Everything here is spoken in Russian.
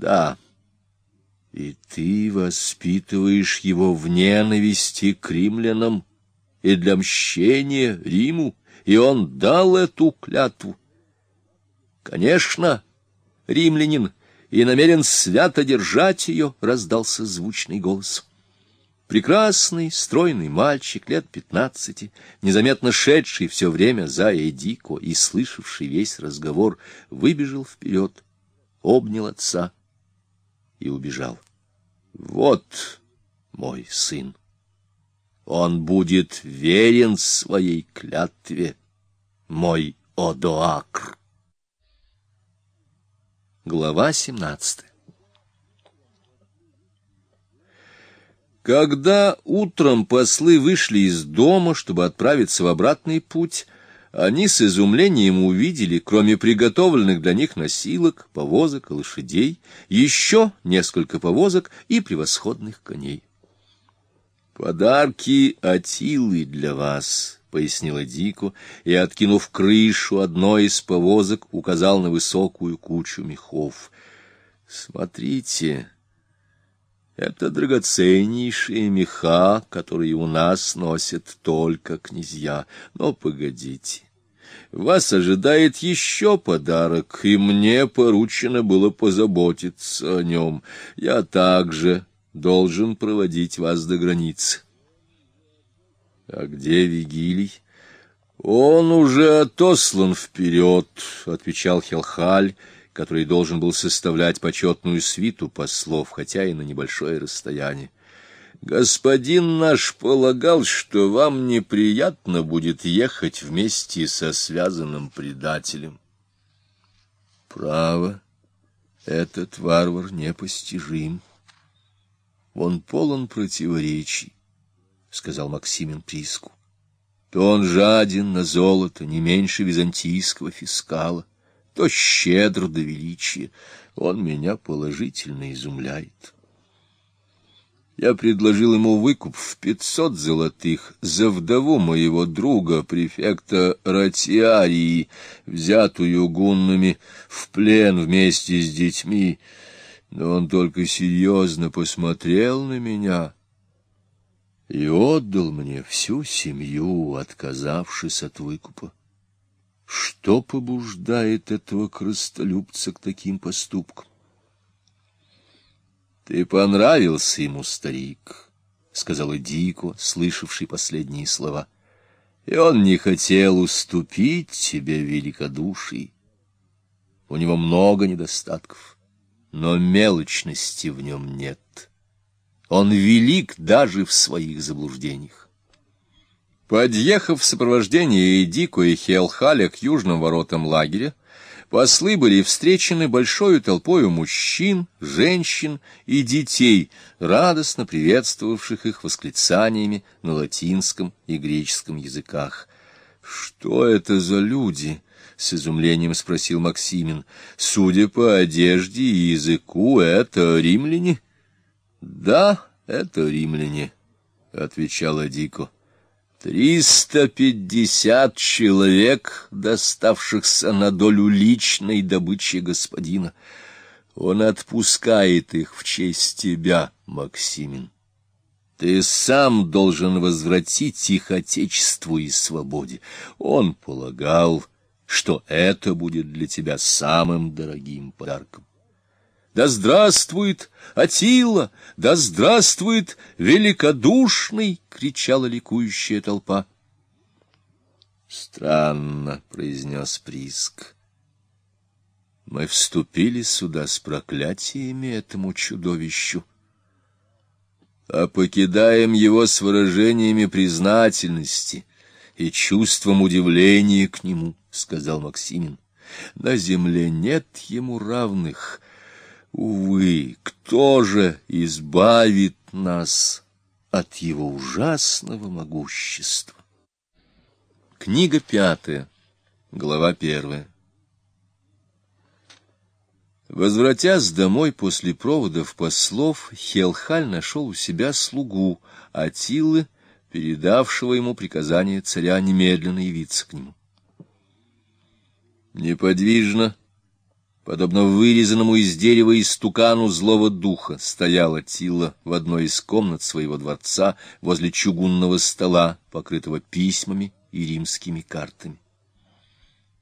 Да, и ты воспитываешь его в ненависти к римлянам и для мщения Риму, и он дал эту клятву. Конечно, римлянин, и намерен свято держать ее, — раздался звучный голос. Прекрасный, стройный мальчик лет пятнадцати, незаметно шедший все время за Эдико и слышавший весь разговор, выбежал вперед, обнял отца и убежал. Вот мой сын. Он будет верен своей клятве, мой Одоакр. Глава семнадцатая Когда утром послы вышли из дома, чтобы отправиться в обратный путь, они с изумлением увидели, кроме приготовленных для них носилок, повозок и лошадей, еще несколько повозок и превосходных коней. «Подарки Атилы для вас», — пояснила Дику, и, откинув крышу одной из повозок, указал на высокую кучу мехов. «Смотрите, это драгоценнейшие меха, которые у нас носят только князья. Но погодите, вас ожидает еще подарок, и мне поручено было позаботиться о нем. Я также должен проводить вас до границы. А где Вигилий? Он уже отослан вперед, — отвечал Хелхаль, который должен был составлять почетную свиту послов, хотя и на небольшое расстояние. Господин наш полагал, что вам неприятно будет ехать вместе со связанным предателем. Право, этот варвар непостижим. Он полон противоречий, — сказал Максимин Приску. То он жаден на золото не меньше византийского фискала, то щедр до величия. Он меня положительно изумляет. Я предложил ему выкуп в пятьсот золотых за вдову моего друга, префекта Ратиарии, взятую гуннами в плен вместе с детьми, но он только серьезно посмотрел на меня и отдал мне всю семью, отказавшись от выкупа. Что побуждает этого крыстолюбца к таким поступкам? — Ты понравился ему, старик, — сказала Дико, слышавший последние слова. — И он не хотел уступить тебе великодуший. У него много недостатков, но мелочности в нем нет. Он велик даже в своих заблуждениях. Подъехав в сопровождении Эдико и Хелхаля к южным воротам лагеря, послы были встречены большой толпою мужчин, женщин и детей, радостно приветствовавших их восклицаниями на латинском и греческом языках. «Что это за люди?» — с изумлением спросил Максимин. «Судя по одежде и языку, это римляне?» «Да, это римляне», — отвечала Дико. Триста пятьдесят человек, доставшихся на долю личной добычи господина. Он отпускает их в честь тебя, Максимин. Ты сам должен возвратить их отечеству и свободе. Он полагал, что это будет для тебя самым дорогим подарком. Да здравствует Атила! Да здравствует великодушный! — кричала ликующая толпа. Странно, — произнес Приск. Мы вступили сюда с проклятиями этому чудовищу, а покидаем его с выражениями признательности и чувством удивления к нему, — сказал Максимин. На земле нет ему равных — Увы, кто же избавит нас от его ужасного могущества? Книга пятая, глава первая. Возвратясь домой после проводов послов, Хелхаль нашел у себя слугу Атилы, передавшего ему приказание царя немедленно явиться к нему. Неподвижно, Подобно вырезанному из дерева истукану злого духа стояла Тила в одной из комнат своего дворца возле чугунного стола, покрытого письмами и римскими картами.